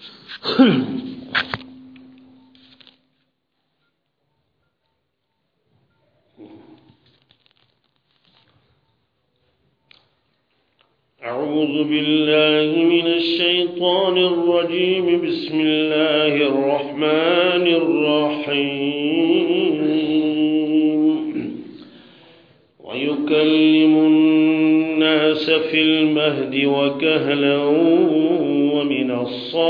أعوذ بالله من الشيطان الرجيم. بسم الله الرحمن الرحيم. ويكلم الناس في المهد وكهلا ومن الصالحين.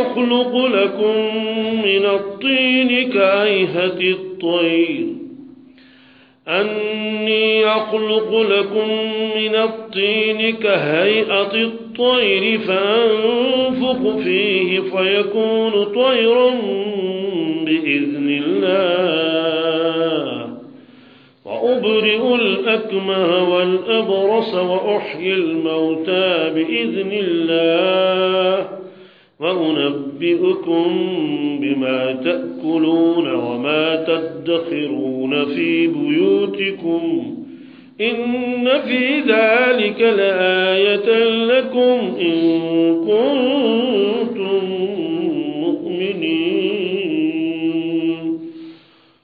أخلق لكم من الطين كأيهة الطير. أني أخلق لكم من الطين كهيئة الطير فأنفق فيه فيكون طيرا بإذن الله. وأبرئ الأكمه والأبرص وأحيي الموتى بإذن الله. وأنبئكم بما تأكلون وما تدخرون في بيوتكم إن في ذلك لآية لكم إن كنتم مؤمنين.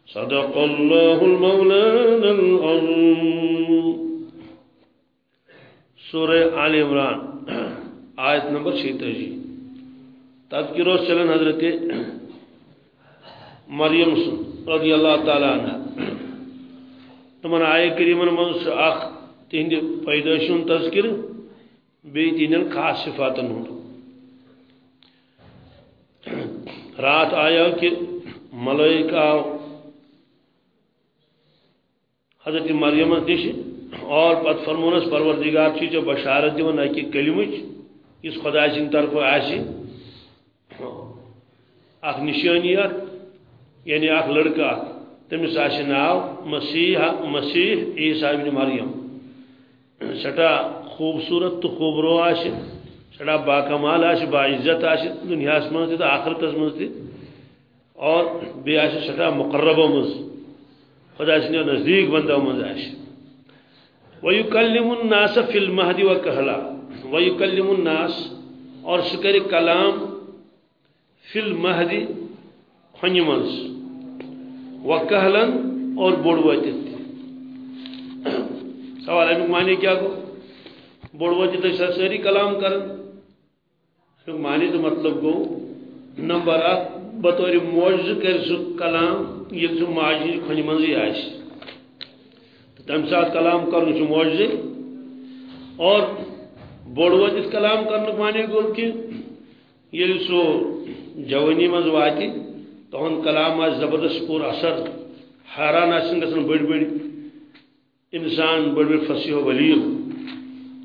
صدق الله المولانا الأرض سورة علي عمران آية نمبر 86 تذکرہ چلن حضرت مریم رضی اللہ تعالی عنہ۔ تمن آئے کریمن من اخ تہند پیدائش ہند تذکر بی تہند خاص صفاتن ہند رات آیا کہ ملائی آو حضرت مریم نش اور پت فرمونس پروردگار چی بشارت دیون اکی کلمچ اس خدا سن طرف آسہ اخ نشانیت یعنی اخ لڑکا تمس آس ناو مسیح مسیح عیسیٰ ابن مریم سٹا خوبصورت تو خوبرو آس سٹا باکمال آس باعزت آس دنیا من تو آخرت من اور بیٚیہِ آسہِ سٹا مقربو مز خدا سٕنٛدیو نزدیٖک بندو منٛز آسہِ وَيُكَلِّمُ النَّاسَ فِي الْمَهْدِ وَكَهْلًا وَيُكَلِّمُ النَّاس اور سُہ کرِ کلام فِي الْمَهْدِ کھۄنہِ منٛز وَكَهْلًا اور بوٚڑ وٲتِتھ سوال امیُک معنی کیٛاہ گوٚو بوٚڑ وٲتِتھ ٲسۍ سٲری کلام کران امیُک معنی تہٕ مطلب گوٚو نمبر اکھ بطور معجزہ کر سہ کلام، یہ سہ ماجہ کھن منزی آس تم سات کلام کرن چھ معجزہ اور بوڑ وتس کلام کرن معنی گو کہ یل سو جوانی مز وات تہن کلام آس زبردست پور اثر، حیران آسن گژھن بڑ بڑ انسان بڑ بڑ فصیح و بلیغ۔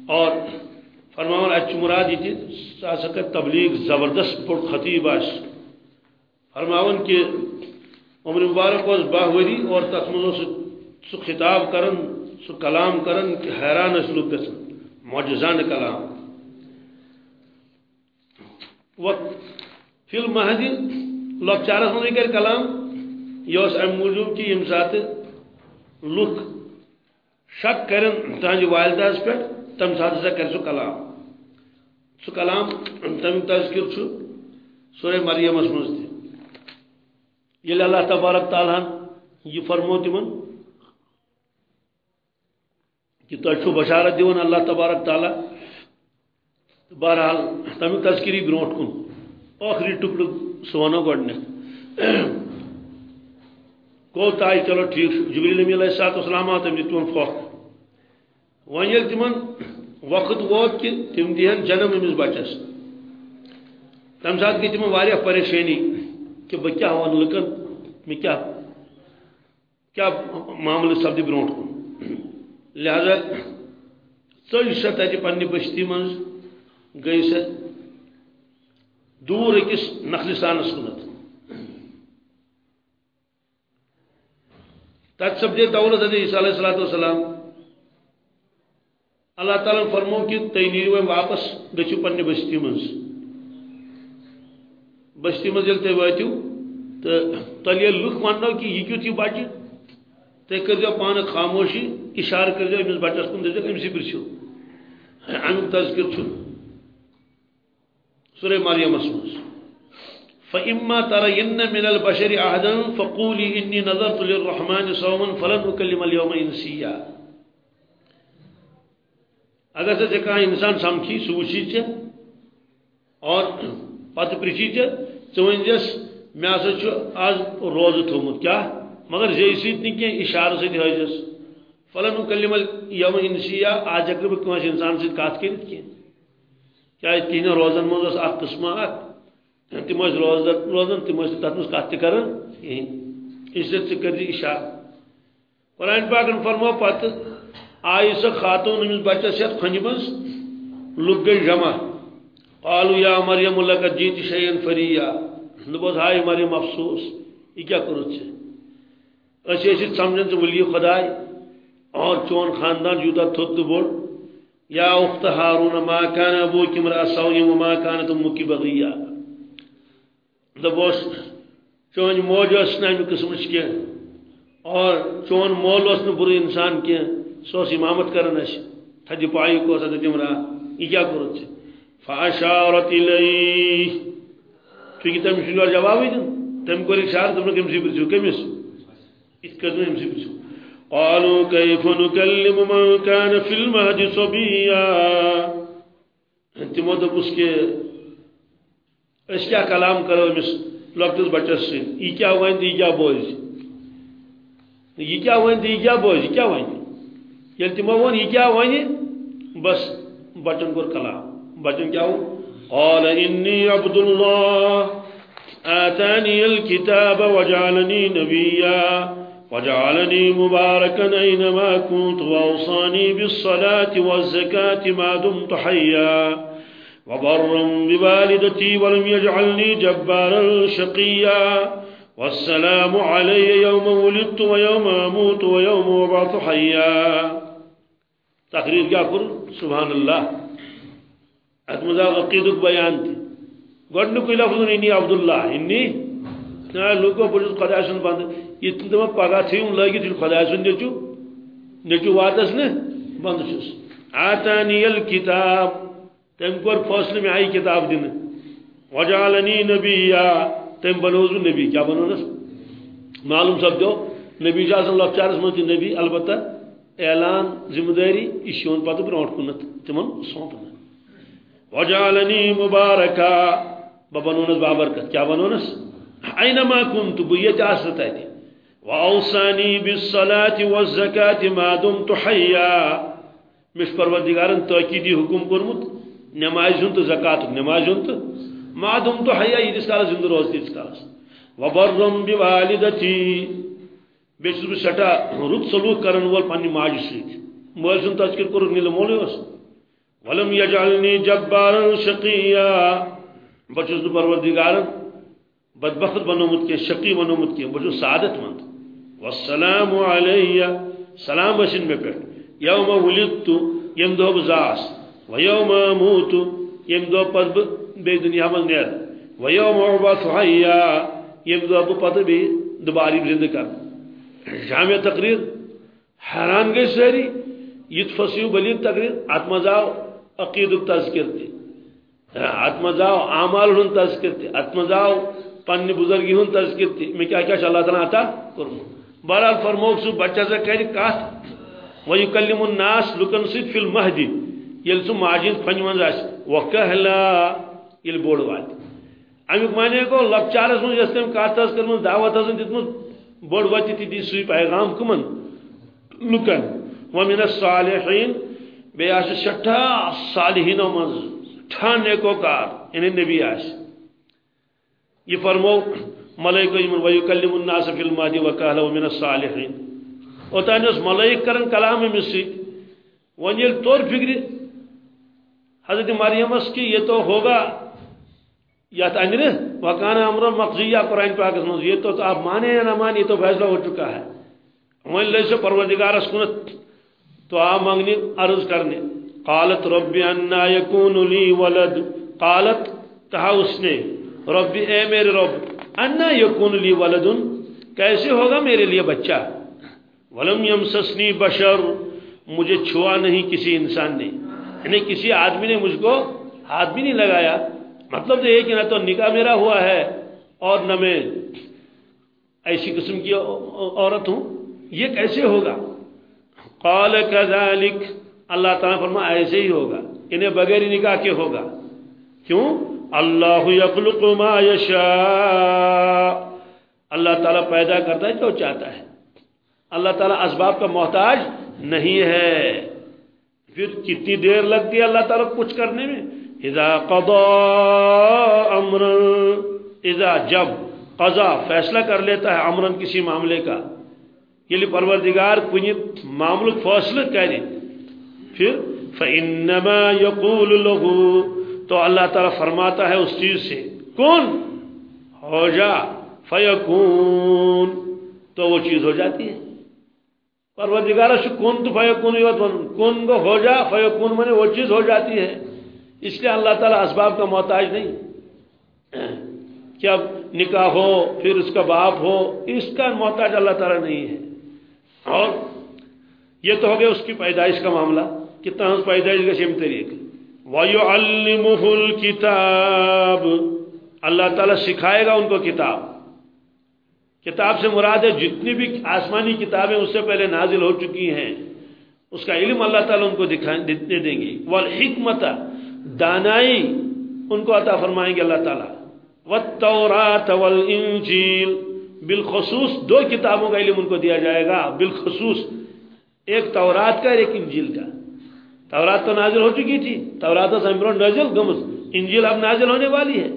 اور فرماون، اچ مراد یہ سا کر تبلیغ زبردست پور خطیب آس۔ فرماون کہ عمر مبارک اس باہ وری اور تک مزو سو خطاب کرن، سو کلام کرن، کہ حیران اس لوگ گژھن معجزان کلام۔ وقت فی المہدی لۄکچارس منٛزٕے کر کلام یہ اس ام موجوب کہ یم سات لُکھ شک کرن تہنٛدِ والدہس پٮ۪ٹھ تم سات ہسا کر سُہ کلام۔ سُہ کلام تمیُک تذکر چھُ سورہ مریمس منٛز تہِ یل اللہ تبارک تعالیٰ یہ فرمو تمن کہ تہ بشارت دیون اللہ تبارک تعالی تو بہرحال تمیک تذکری بروٹ کن۔ ٲخری ٹکڑ سہ ونو گۄڈنیتھ گو تائی چلو ٹھیک۔ جبریل نبی علیہ الصلوۃ والسلام آو تم دتون فوق۔ ون یل تمن وقت ووت کہ تم دہن جنم امس بچس۔ تم سات گئی تم واریاہ پریشانی کہ بہ کیا ون لکن؟ میں کیا کیا معاملہ سپدِ برونٹ کن۔ لہذا ژٔج جی سۄ تتہِ پننہِ بستی منٛز۔ گٔے سۄ دوٗر أکِس نخلستانس کُنتھ تت سپدے دولت حضرت عیسیٰ علیہ الصلوۃ والسلام۔ اللہ تعالیٰ فرمو کہ تھی نیرو واپس گژھِو پننہِ بستی منٛز۔ بستی منٛز ییٚلہِ تُہۍ وٲتِو تہٕ تیٚلہِ ییٚلہِ لُکھ وننو کہ یہِ کیُتھ یہِ بچہِ تُہۍ کٔرزیٚو پانہٕ خاموشی، اشارٕ کٔرزیٚو أمِس بچس کُن دٔپزیٚو أمسٕے پرٛژھِو امیُک تذکر چھُ سورہ مریمس منٛز فإما ترين من البشر أحدا فقولي إني نظرت للرحمن صوما فلن أكلم اليوم إنسيا۔ اگر سے کہا انسان سمکھی سہ وچی اور پتہ پرچی ٹھیک ژٕ ونجس مےٚ ہسا چھُ آز روزٕ تھوٚمُت کیٛاہ مگر زیٚیہِ سۭتۍ نہٕ کینٛہہ اِشارٕ سۭتۍ ہٲیزس فلن مکلم یوم انسیا آج ہٮ۪کہٕ بہٕ کٲنٛسہِ اِنسان سۭتۍ کتھ کٔرِتھ کینٛہہ کیٛازِ تِہنٛدٮ۪ن روزن منٛز ٲس اکھ قٕسمہ تم روز روزان تم تر مز کت کر اس لیے ثر اشار قرآن پاکن فرمو پتہ آئی سو خاتون امس بچس یت کھنج مز لوگ گئی جمع۔ قالو یا مریم لقد جیت شیئن فریا دپوس ہائے مریم، افسوس۔ یہ کیا کرو ژے اسی اسی سمجھن ژٕ ولی خداے اور چون خاندان یوتاہ تھوٚد تہٕ یا اخت ہارون ما كان ابوك امرأ سوء وما كانت امك بغيا دپوس چون موج اس نا امہ قسم کی اور چون مول اس نہ برے انسان کی سو امامت کرن اس، تھدی پائی کو سد تمرا یہ کیا کرو چھ فاشارت الی چونکہ تم شنو جواب دین تم کو اشارہ تم کم سی پرچو کمس اس؟ کدو ام سی پرچو قالوا كيف نكلم من كان في المهد صبيا؟ انت مو دبس کے اس کیا کلام کرو امس لکٹس بچس سی یہ کیا ون یہ کیا بوز یہ کیا ون یہ کیا بوز کیا ون یل تمو ون یہ کیا ون بس بچن کور کلام۔ بچن کیا ہو قال انی عبد الله آتاني الكتاب وجعلني نبيا وجعلني مباركا أينما كنت وأوصاني بالصلاة والزكاة ما دمت حيا. وبرا بوالدتي ولم يجعلني جبارا شقيا. والسلام علي يوم ولدت ويوم أموت ويوم أبعث حيا. تقرير كافر؟ سبحان الله اتمزا عقیدک بیان تھی گۄڈنیُک لفظ انی عبد الله. لوکو بہت خدا سن بند یہ تم پگہ تھیم لگت خدا سن نیچو نیچو واتس نا بند چھس آتانی الکتاب، تم کور فاصلے میں آئی کتاب دن۔ وجالنی نبی یا تم بنوز نبی، کیا بنونس معلوم سب دو، نبی جا صلی اللہ چارس من نبی، البتہ اعلان ذمہ داری یہ پتہ برونٹ کنت تمن سونپن وجالنی مبارکا بنونس بابرکت کیا بنونس اینما کنت بیت آسرت آتی وأوصاني بالصلاة والزكاة ما دمت حيا مش پروردگارن تاکیدی حکم کرمت، نماز ہند تو زکات، نماز ہند ما دم تو حیا یہ کالس زندہ روز تیس کالس وبرم بوالدتی بیس بہ سٹا رت سلوک کرن وول پنہ ماج سۭتۍ مول سُنٛد تذکر کوٚرُکھ نیٖلہٕ مولٕے اوس ولم یجعلنی جبارا شقیا بہٕ چھُس نہٕ پروردگارن، بدبخت بنومت کینٛہہ شقی بنومت کینٛہہ بہٕ چھُس سعادت مند۔ والسلام علیہ سلام ٲسِن مےٚ پٮ۪ٹھ یوم ولدت ییٚمہِ دۄہ بہٕ زاس ويوم اموت يم دو پت بے دنیا من نیر ويوم ابعث حيا يم دو پت بے دوباری زندہ کر. جامع تقریر. حیران گئی ساری یہ فصیح بلیغ تقریر. اتمزاو عقید تذکر تھی اتمزاو اعمال ہن تذکر تھی اتمزاو پنہ بزرگی ہن تذکر تھی میں کیا کیا اللہ تعالیٰ عطا کروں؟ بہرحال فرموک سو بچہ سے کہہ کت وَيُكَلِّمُ النَّاسِ لُكَن سۭتۍ فِي الْمَهْدِ۔ ییٚلہِ سُہ ماجہِ ہِنٛز فنہِ منٛز آسہِ وَكَہْلَا ییٚلہِ بوٚڑ واتہِ معنی گوٚو لۄکچارَس منٛز یۄس تٔمۍ کَتھ ٲس کٔرمٕژ دعوت ٲسن دِژمٕژ بوٚڑ واتہِ تہِ دی سُے پیغام کٕمن۔ لُکن۔ وَمِنَ الصالحین۔ بیٚیہِ آسہِ سٮ۪ٹھاہ صالحیٖنو منٛز سٮ۪ٹھاہ نیکوکار یعنی نبی آسہِ یہ فرمو ملائکہ یمن ویکلم الناس فی المادی وکالہ ومن الصالحین. اوتان اس ملائک کرن کلام امس سی ون یل طور فکر حضرت مریم اس کی یہ تو ہوگا. یت انر وکان امر مقضیہ قرآن پاک من یہ تو آپ مانے یا نہ مانے یہ تو فیصلہ ہو چکا ہے. ون لے سے پروردگارس کنت. تو آ مانگنی عرض کرنے قالت رب انا یکون لی ولد. قالت کہا اس نے. رب اے میرے رب. انا یکون لی ولدن، کیسے ہوگا میرے لیے بچہ؟ ولم یمسسنی بشر، مجھے چھوا نہیں کسی انسان نے۔ یعنی کسی آدمی نے مجھ کو ہاتھ بھی نہیں لگایا۔ مطلب تو یہ کہ نہ تو نکاح میرا ہوا ہے اور نہ میں ایسی قسم کی عورت ہوں۔ یہ کیسے ہوگا؟ قال كذلك اللہ تعالیٰ فرما ایسے ہی ہوگا۔ انہیں بغیر نکاح کے ہوگا۔ کیوں؟ اللہ یخلق ما یشاء۔ اللہ تعالیٰ پیدا کرتا ہے جو چاہتا ہے۔ اللہ تعالیٰ اسباب کا محتاج نہیں ہے۔ پھر کتنی دیر لگتی ہے اللہ تعالیٰ کچھ کرنے میں؟ اذا قضا امر اذا جب قضا فیصلہ کر لیتا ہے امرن کسی معاملے کا، یہ پروردگار کنی معاملک فیصلہ کرے پھر فَإِنَّمَا يَقُولُ لَهُ تو اللہ تعالیٰ فرماتا ہے اس چیز سے، کون؟ ہو جا فیکون۔ تو وہ چیز ہو جاتی ہے۔ پروردگار سے کون تو فیکون کون کو ہو جا فیکون منے وہ چیز ہو جاتی ہے۔ اس لیے اللہ تعالیٰ اسباب کا محتاج نہیں۔ کہ اب نکاح ہو، پھر اس کا باپ ہو، اس کا محتاج اللہ تعالیٰ نہیں ہے۔ اور یہ تو ہو گیا اس کی پیدائش کا معاملہ۔ کتنا پیدائش کا سیم طریقے وَيُعَلِّمُهُ الْكِتَابِ۔ اللہ تعالیٰ سکھائے گا ان کو کتاب۔ کتاب سے مراد ہے جتنی بھی آسمانی کتابیں اس سے پہلے نازل ہو چکی ہیں، اس کا علم اللہ تعالیٰ ان کو دکھانے دیں گے۔ والحکمت، دانائی ان کو عطا فرمائیں گے اللہ تعالیٰ۔ وَالتَّوْرَاتَ وَالْإِنجِيلِ، بالخصوص دو کتابوں کا علم ان کو دیا جائے گا۔ بالخصوص، ایک تورات کا ایک انجیل کا۔ تورات تو نازل ہو چکی تھی۔ تورات سمبر نازل گمس انجیل اب نازل ہونے والی ہے۔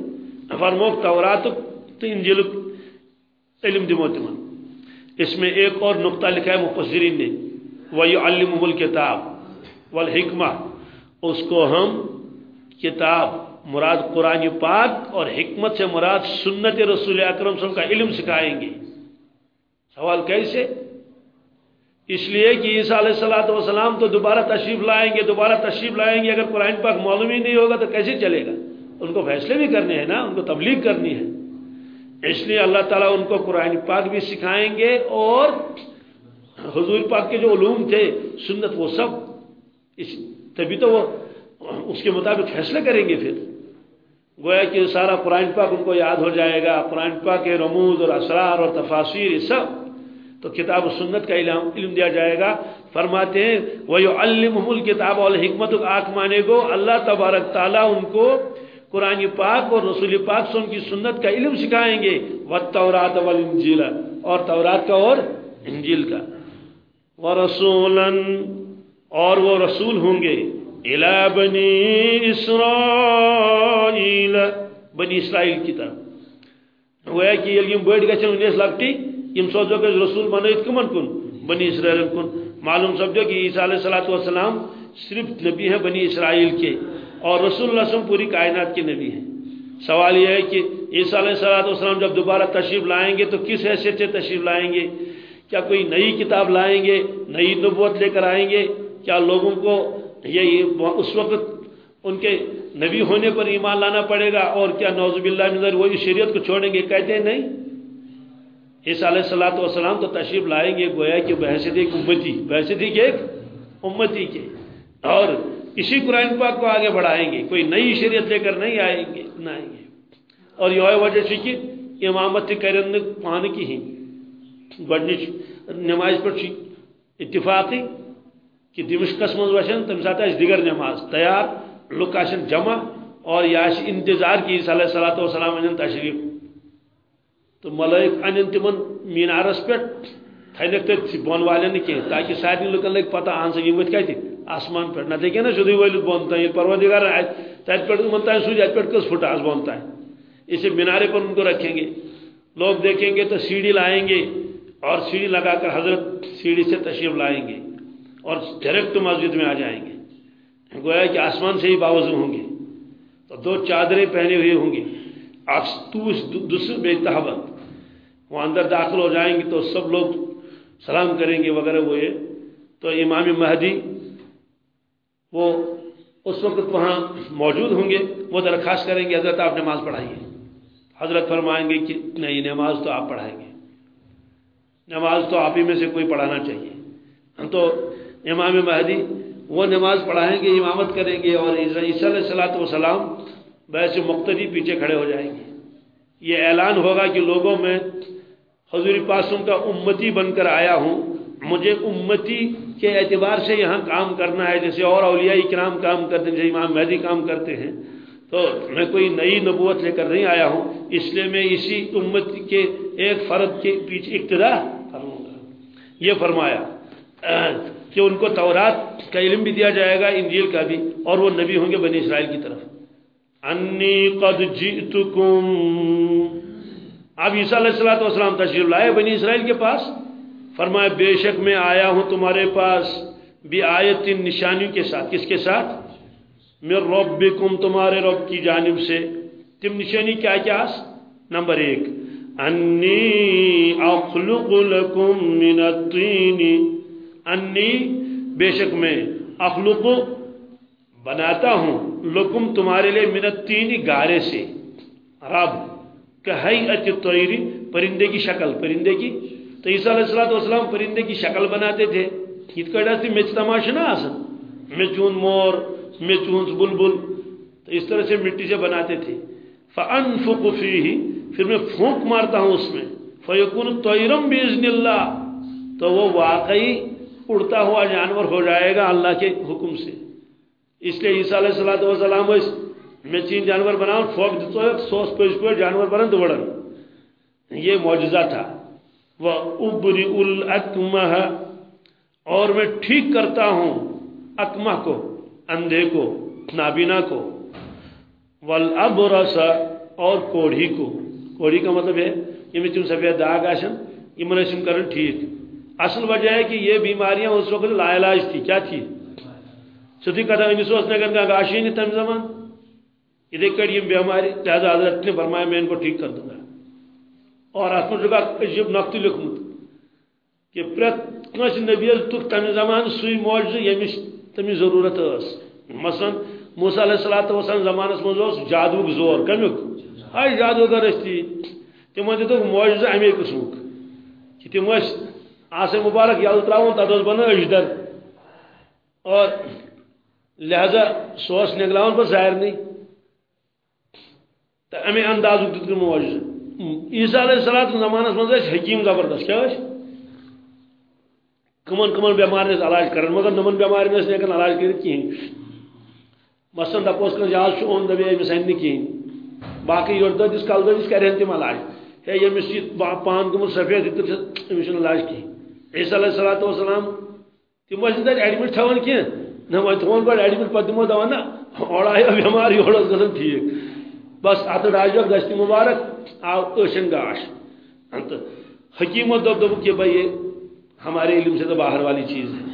فرموک تورات تو انجیل علم دمو تمن اس میں ایک اور نقطہ لکھا ہے مفسرین نے۔ وَيُعَلِّمُهُ الْكِتَابِ وَالْحِكْمَةِ۔ اس کو ہم کتاب، مراد قرآن پاک اور حکمت سے مراد سنت رسول اکرم صلی اللہ علیہ وسلم کا علم سکھائیں گے۔ سوال کیسے؟ اس لیے کہ عیسیٰ علیہ السلام والسلام تو دوبارہ تشریف لائیں گے، دوبارہ تشریف لائیں گے۔ اگر قرآن پاک معلوم ہی نہیں ہوگا تو کیسے چلے گا؟ ان کو فیصلے بھی کرنے ہیں نا، ان کو تبلیغ کرنی ہے۔ اس لیے اللہ تعالیٰ ان کو قرآن پاک بھی سکھائیں گے اور حضور پاک کے جو علوم تھے، سنت وہ سب، اس تبھی تو وہ اس کے مطابق فیصلے کریں گے پھر۔ گویا کہ سارا قرآن پاک ان کو یاد ہو جائے گا، قرآن پاک کے رموز اور اسرار اور تفاصیر یہ سب۔ تو کتاب و سنت کا علم دیا جائے گا۔ فرماتے ہیں وہ الم الکتاب الحکمت آنکھ مانے کو اللہ تبارک تعالیٰ ان کو قرآن پاک اور رسول پاک سے ان کی سنت کا علم سکھائیں گے۔ وہ تورات والانجیل اور تورات کا اور انجیل کا۔ وہ رسول اور وہ رسول ہوں گے۔ الى بنی اسرائیل بنی اسرائیل کی طرف۔ وہ ہے کہ یہ بڑھ گھن ونس لکٹی یم سوزو گز رسول بنائت کمن کن، بنی اسرائیل کن۔ معلوم سپدو کہ عیسیٰ علیہ الصلوۃ والسلام صرف نبی ہیں بنی اسرائیل کے، اور رسول اللہ وسلم پوری کائنات کے نبی ہیں۔ سوال یہ ہے کہ عیسیٰ علیہ الصلوۃ والسلام جب دوبارہ تشریف لائیں گے تو کس حیثیت سے تشریف لائیں گے؟ کیا کوئی نئی کتاب لائیں گے؟ نئی نبوت لے کر آئیں گے؟ کیا لوگوں کو یہ اس وقت ان کے نبی ہونے پر ایمان لانا پڑے گا؟ اور کیا نوزب باللہ نظر وہی شریعت کو چھوڑیں گے؟ کہتے ہیں نہیں۔ اس علیہ السلام والسلام تو تشریف لائیں گے، گویا کہ بحثیت ایک امتی بحثیت ایک ایک امتی کے۔ اور اسی قرآن پاک کو آگے بڑھائیں گے۔ کوئی نئی شریعت لے کر نہیں آئیں گے، نہ آئیں گے۔ اور یہ وجہ سے کہ امامت کرن پان کی ہی گۄڈنِچ نماز پہ اتفاقی کہ دمشقس من وشن تم سات دیگر نماز۔ تیار لک جمع اور یہ انتظار کی عیسیٰ علیہ السلام وسلام تشریف تو ملائک ان تم مینارس پہ تھنک تھی، بون والن کی تاکہ سارے لکن لگ پتہ اہن سا یہ کت آسمان پہ نہ دیکھے نا سیدھی ولت بون تین پروردگار تت پہ تین سوج ات پہ کس پھٹ آس بون تین اسے مینارے پر ان کو رکھیں گے۔ لوگ دیکھیں گے تو سیڑھی لائیں گے اور سیڑھی لگا کر حضرت سیڑھی سے تشریف لائیں گے اور ڈائریکٹ مسجد میں آ جائیں گے۔ گویا کہ آسمان سے ہی باوضو ہوں گے۔ تو دو چادریں پہنے ہوئے ہوں گے۔ دوسرے بے تحبت وہ اندر داخل ہو جائیں گے تو سب لوگ سلام کریں گے وغیرہ وہ یہ۔ تو امام مہدی وہ اس وقت وہاں موجود ہوں گے، وہ درخواست کریں گے، حضرت آپ نماز پڑھائیے حضرت فرمائیں گے کہ نہیں، نماز تو آپ پڑھائیں گے۔ نماز تو آپ ہی میں سے کوئی پڑھانا چاہیے۔ تو امام مہدی وہ نماز پڑھائیں گے، امامت کریں گے اور عیسیٰ علیہ السلاۃ وسلام ویسے مختلف پیچھے کھڑے ہو جائیں گے۔ یہ اعلان ہوگا کہ لوگوں میں حضور پاسم کا امتی بن کر آیا ہوں۔ مجھے امتی کے اعتبار سے یہاں کام کرنا ہے، جیسے اور اولیاء کرام کام کرتے ہیں، جیسے امام مہدی کام کرتے ہیں۔ تو میں کوئی نئی نبوت لے کر نہیں آیا ہوں، اس لیے میں اسی امت کے ایک فرد کے پیچھے اقتدا کروں گا یہ فرمایا کہ ان کو تورات کا علم بھی دیا جائے گا، انجیل کا بھی، اور وہ نبی ہوں گے بنی اسرائیل کی طرف۔ انی قد جئتکم اب عیسیٰ علیہ السلام والسلام تشریف لائے بنی اسرائیل کے پاس۔ فرمایا، بے شک میں آیا ہوں تمہارے پاس بھی آیت نشانیوں کے ساتھ۔ کس کے ساتھ؟ میں ربکم، تمہارے رب کی جانب سے۔ تم نشانی کیا کیا نمبر ایک۔ انی اخلق لکم من الطین۔ انی، بے شک میں اخلق، بناتا ہوں لکم تمہارے لیے من الطین، گارے سے۔ رب۔ کہ حیعت الطیری پرندے کی شکل، پرندے کی؟ تو عیسیٰ علیہ السلام پرندے کی شکل بناتے تھے۔ یہ کڑا سی مچ تماشا نہ آسن مچون مور مچون بلبل۔ تو اس طرح سے مٹی سے بناتے تھے۔ فانفق فیہ پھر میں پھونک مارتا ہوں اس میں۔ فیکون طیرم باذن اللہ۔ تو وہ واقعی اڑتا ہوا جانور ہو جائے گا اللہ کے حکم سے۔ اس لیے عیسیٰ علیہ السلام اس میں چین جانور بناؤں فوق دیتا سوس پیش کو جانور بنن تو بڑھن یہ معجزہ تھا۔ وہ ابری الاکمہ اور میں ٹھیک کرتا ہوں اکمہ کو، اندھے کو، نابینا کو۔ والابرس، اور کوڑھی کو۔ کوڑھی کا مطلب ہے، یہ میں تم سفید داغ آشن، یہ منسم کرن ٹھیک۔ اصل وجہ ہے کہ یہ بیماریاں اس وقت لا علاج تھی۔ کیا تھی؟ ستی کتھا امس اس نگر گاشی نہیں تم زمان۔ ادھے کڑ یہ بیماری لہذا حضرت نے فرمایا میں ان کو ٹھیک کر دوں گا اور اس میں جگہ عجیب نقطی لکھمت کہ پرت کنس نبی تک تمہ زمان سوی معجزہ یمس تمہیں ضرورت اس مثلا موسیٰ علیہ السلام زمانس مز جادوک زور کمیک ہائی جادوگر اس تھی تم دتک معجزہ امی قسمک کہ تم آسے مبارک یل تراؤن تت بنا اجدر اور لہذا سوس نگلاون پر ظاہر نہیں تو امی اندازک دتک معجزہ عیسیٰ علیہ السلام زمانس مز حکیم زبردست، کیا کمن کمن بیمار علاج کرن، مگر نمن بیمار نس ہیکن علاج کرت کہین مثلا دپوس کن یاد چھ اون دبے امس این کہین باقی یور ددس کل ددس کرن تم علاج۔ ہے یمس یہ پان گمت سفید تم امس علاج کہین عیسی علیہ الصلوۃ والسلام تم ٲسۍ تتہِ ایڈمٹ تھاوان کینٛہہ نہ وۄنۍ تھوٚوُن گۄڈٕ ایڈمٹ پتہٕ دِمو دوا نہ اورٕ آیو بٮ۪مار یورٕ ٲس گژھان ٹھیٖک بس اتھ ڈاجوک دستی مبارک، آو ٲشن گاش تہٕ حکیمو دوٚپ دوٚپُکھ یہِ بھائی ہمارے علم سے تو باہر والی چیز ہے۔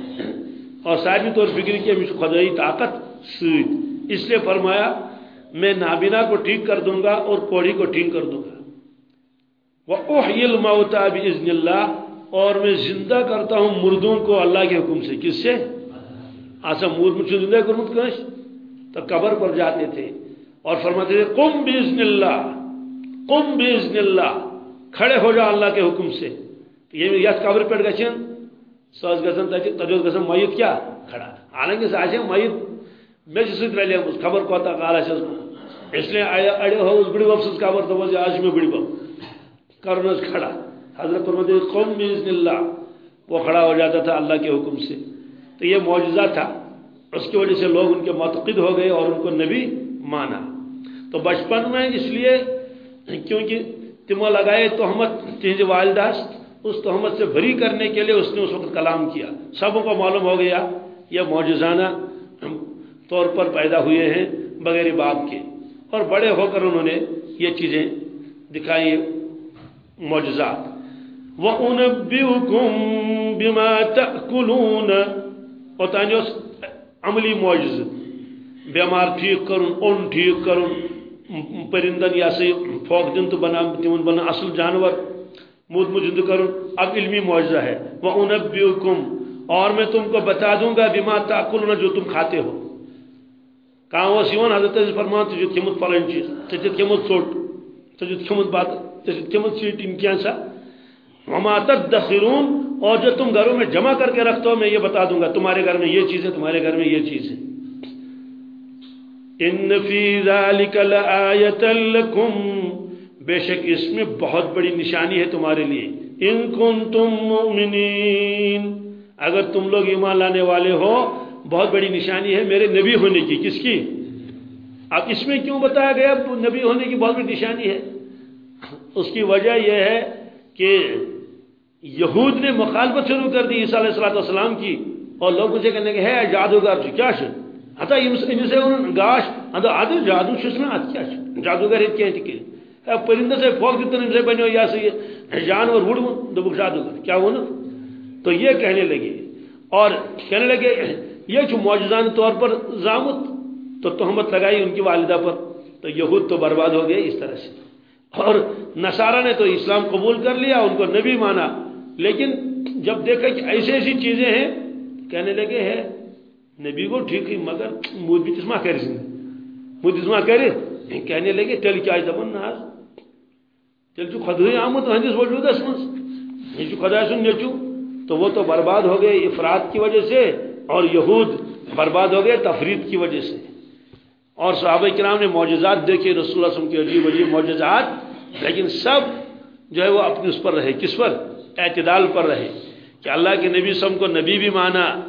اور ساری طور فکر کی ہمیں خدائی طاقت سوت اس لیے فرمایا، میں نابینا کو ٹھیک کر دوں گا اور کوڑی کو ٹھیک کر دوں گا۔ وہ الموتا بزن اللہ۔ اور میں زندہ کرتا ہوں مردوں کو اللہ کے حکم سے۔ کس سے؟ آسا مرد مجھے زندہ کرمت کنش تو قبر پر جاتے تھے۔ اور فرماتے تھے قم بزن اللہ، قم بزن اللہ، کھڑے ہو جا اللہ کے حکم سے. یہ یت قبر پہ گھن سہ گھن تب گھن میت کیا؟ کھڑا۔ حالانکہ سہ آ میت مے ست رلیمت خبر کوتا کال آس اس لیے اڑو ہوس بڑی بب سن قبر دس آج میں بڑی بب کرن کھڑا۔ حضرت فرمت قوم بزن اللہ، وہ کھڑا ہو جاتا تھا اللہ کے حکم سے۔ تو یہ معجزہ تھا، اس کی وجہ سے لوگ ان کے معتقد ہو گئے اور ان کو نبی مانا۔ تو بچپن میں اس لیے کیونکہ تمو لگائے تہمت تہذ والدہ اس تہمت سے بھری کرنے کے لیے اس نے اس وقت کلام کیا۔ سب کو معلوم ہو گیا، یہ معجزانہ طور پر پیدا ہوئے ہیں بغیر باپ کے۔ اور بڑے ہو کر انہوں نے یہ چیزیں دکھائی معجزات۔ وَأُنَبِّئُكُمْ بِمَا تَأْكُلُونَ۔ اور تانیو عملی معجز بیمار ٹھیک کرن اون ٹھیک کرن پرندن یا سی فوق دن تو بنا تمن بنا اصل جانور مود مجد کرن۔ اب علمی معجزہ ہے۔ وَأُنَبِّئُكُمْ اور میں تم کو بتا دوں گا بما تاکلون جو تم کھاتے ہو۔ کہاں وہ سیون؟ حضرت عزیز فرمان تجھے کھمت پلن چیز، تجھے کھمت سوٹ، تجھے کھمت بات، تجھے کھمت سیٹ ان کیا سا۔ وما تدخرون، اور جو تم گھروں میں جمع کر کے رکھتے ہو، میں یہ بتا دوں گا، تمہارے گھر میں یہ چیز ہے، تمہارے گھر میں یہ چیز ہے۔ ان فی ذالک لآیت لکم۔ بے شک اس میں بہت بڑی نشانی ہے تمہارے لیے۔ ان کنتم مؤمنین۔ اگر تم لوگ ایمان لانے والے ہو، بہت بڑی نشانی ہے میرے نبی ہونے کی۔ کس کی؟ اب اس میں کیوں بتایا گیا نبی ہونے کی بہت بڑی نشانی ہے؟ اس کی وجہ یہ ہے کہ یہود نے مخالفت شروع کر دی عیسیٰ علیہ السلام کی اور لوگ اسے کہنے کہ ہے جادوگر کیا چھو حتی امسے انہوں گاش اندو آدھو جادو چھو اسمیں آدھ کیا جادوگر ہیت کیا ہے پرندہ سے فوق دیتن امسے بنیو یا سے جانور وڑ دو بک جادوگر کیا ہونا تو یہ کہنے لگے اور کہنے لگے یہ چھو معجزان طور پر زامت تو تہمت لگائی ان کی والدہ پر تو یہود تو برباد ہو گئے اس طرح سے اور نصارہ نے تو اسلام قبول کر لیا ان کو نبی مانا لیکن جب دیکھا کہ ایسی ایسی چیزیں ہیں کہنے لگے ہیں نبی کو ٹھیک ہی مگر مود بھی تسمہ کرے سن۔ مود تسمہ کرے کہنے لگے تل کیا دپن نہ تیل چھو خدوی آمد ہندس وجودس مز یہ چھو خدا سن نیچو تو وہ تو برباد ہو گئے افراد کی وجہ سے اور یہود برباد ہو گئے تفرید کی وجہ سے۔ اور صحابہ کرام نے معجزات دیکھے، رسول اللہ علیہ وسلم کے عجیب عجیب معجزات۔ لیکن سب جو ہے وہ اپنے اس پر رہے، کس پر؟ اعتدال پر رہے۔ کہ اللہ کے نبی سم کو نبی بھی مانا۔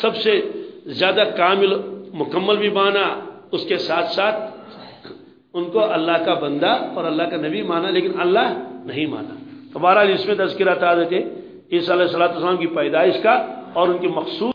سب سے زیادہ کامل مکمل بھی مانا اس کے ساتھ ساتھ ان کو اللہ کا بندہ اور اللہ کا نبی مانا، لیکن اللہ نہیں مانا۔ ہمارا اس میں تذکرہ تازہ تھے عیسیٰ علیہ السلام کی پیدائش کا اور ان کی مخصوص